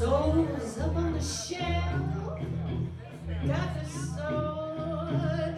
Souls up on the shelf, got the soul.